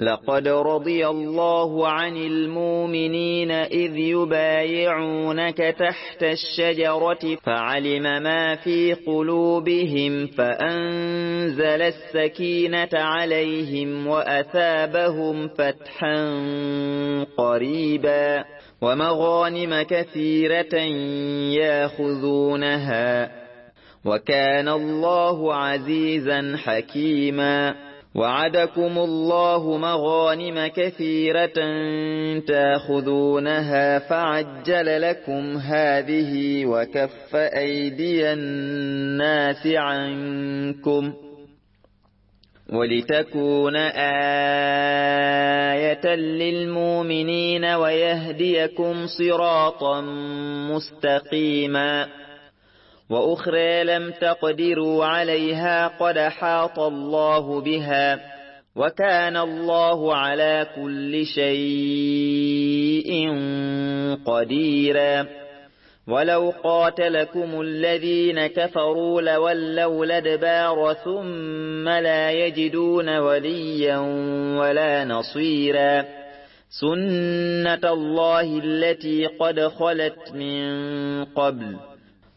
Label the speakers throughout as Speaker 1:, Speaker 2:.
Speaker 1: لقد رضي الله عن المؤمنين إذ يبايعونك تحت الشجرة فعلم ما في قلوبهم فأنزل السكينة عليهم وأثابهم فتحا قريبا ومغانم كثيرة ياخذونها وكان الله عزيزا حكيما وعدكم الله مغانم كثيرة تاخذونها فعجل لكم هذه وكف أيدي الناس عنكم ولتكون آية للمؤمنين ويهديكم صراطا مستقيما وأخرى لم تقدروا عليها قد حاط الله بها وكان الله على كل شيء قديرا ولو قاتلكم الذين كفروا لولوا لدبار ثم لا يجدون وليا ولا نصيرا سنة الله التي قد خلت من قبل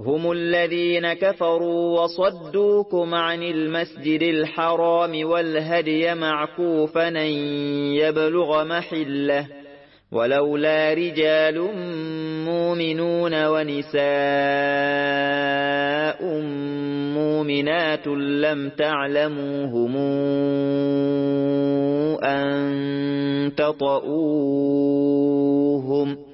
Speaker 1: هم الذين كفروا وصدوكم عن المسجد الحرام والهدي معكوفا يبلغ محله ولولا رجال مؤمنون ونساء مؤمنات لم تعلموهم أن تطؤوهم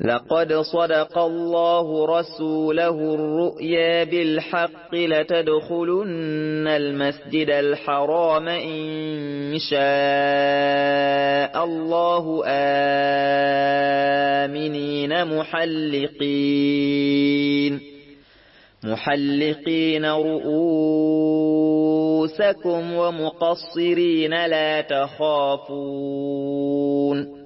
Speaker 1: لقد صدق الله رسوله الرؤيا بالحق لتدخلن المسجد الحرام إن شاء الله آمنين محلقين محلقين رؤوسكم ومقصرين لا تخافون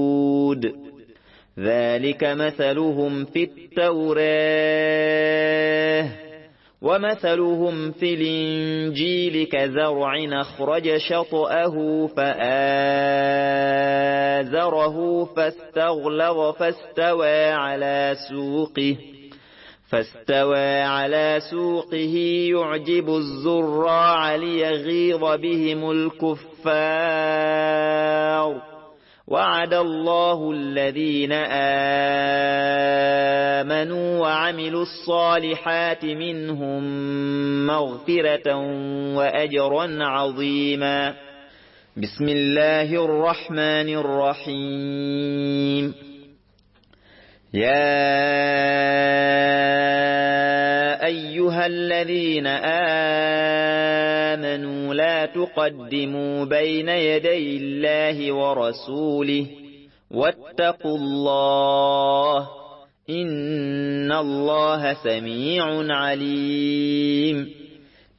Speaker 1: ذلك مثلهم في التوراة ومثلهم في الإنجيل كزرع أخرج شطأه فآذره فاستغلظ فاستوى على سوقه فاستوى على سوقه يعجب الزراع ليغيظ بهم الكفار وعد الله الذين آمنوا وعملوا الصالحات منهم مغفرة وأجرا عظيما بسم الله الرحمن الرحيم يا أيها الذين تقدموا بين يدي الله ورسوله واتقوا الله إن الله سميع عليم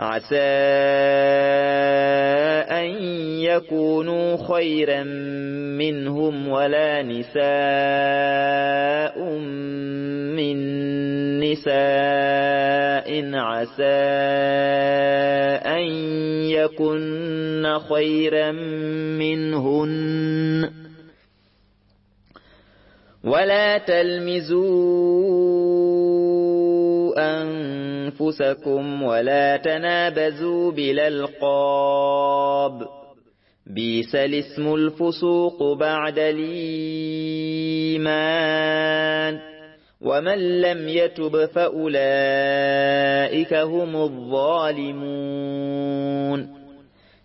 Speaker 1: عسى أن يكونوا خيرا منهم ولا نساء من نساء عسى أن يكن خيرا منهن ولا تلمزوا أنفسكم ولا تنابزوا بلا القاب بيس الاسم الفسوق بعد الإيمان ومن لم يتب فأولئك هم الظالمون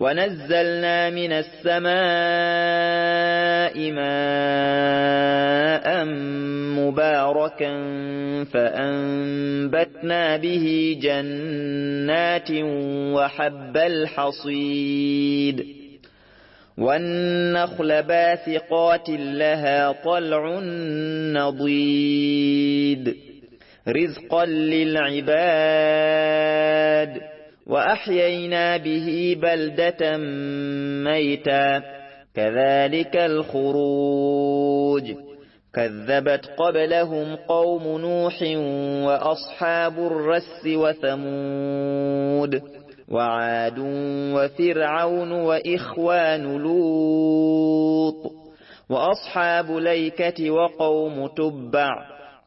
Speaker 1: ونزلنا من السماء ماء مباركا فأنبتنا به جنات وحب الحصيد والنخل باثقات لها طلع نضيد رزقا للعباد وأحيينا به بلدة ميتا كذلك الخروج كذبت قبلهم قوم نوح وأصحاب الرس وثمود وعاد وفرعون وإخوان لوط وأصحاب ليكة وقوم تبع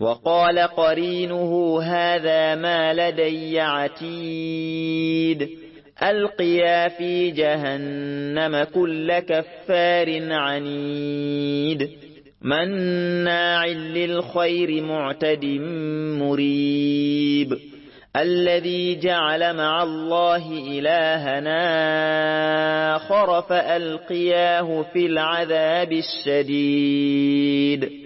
Speaker 1: وقال قرينه هذا ما لدي عتيد ألقيا في جهنم كل كفار عنيد مناع للخير معتد مريب الذي جعل مع الله إلهنا آخر فألقياه في العذاب الشديد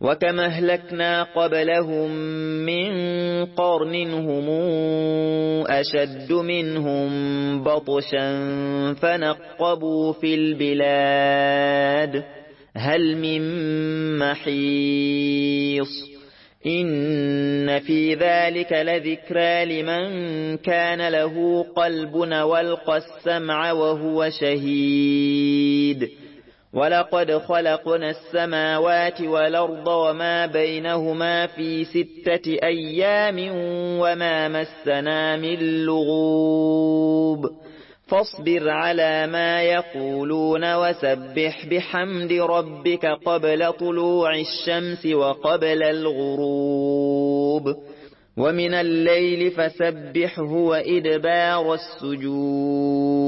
Speaker 1: وكما اهلكنا قبلهم من قرن هم أشد منهم بطشا فنقبوا في البلاد هل من محيص إن في ذلك لذكرى لمن كان له قلب والقى السمع وهو شهيد ولقد خلقنا السماوات والأرض وما بينهما في ستة أيام وما مسنا من لغوب فاصبر على ما يقولون وسبح بحمد ربك قبل طلوع الشمس وقبل الغروب ومن الليل فسبحه وإدبار السجود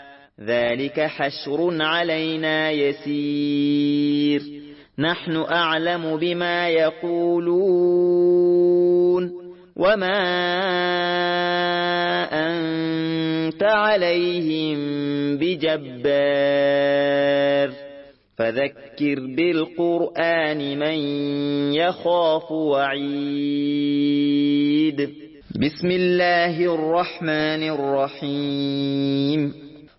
Speaker 1: ذلك حشر علينا يسير نحن أعلم بما يقولون وما أنت عليهم بجبار فذكر بالقرآن من يخاف وعيد بسم الله الرحمن الرحيم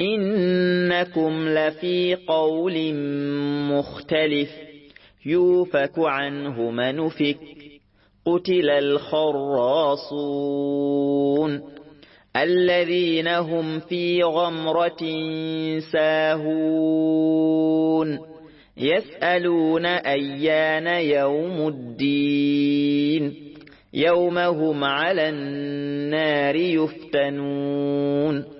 Speaker 1: إنكم لفي قول مختلف يوفك عنه من فك قتل الخراصون الذين هم في غمرة ساهون يسألون أيان يوم الدين يوم هم على النار يفتنون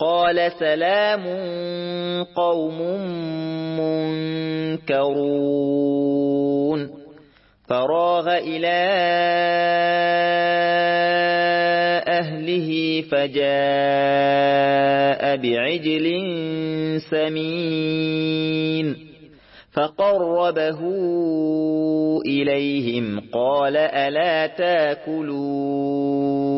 Speaker 1: قال سلام قوم منكرون فراغ إلى أهله فجاء بعجل سمين فقربه إليهم قال ألا تاكلون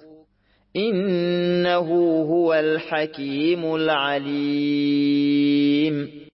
Speaker 1: إنه هو الحكيم العليم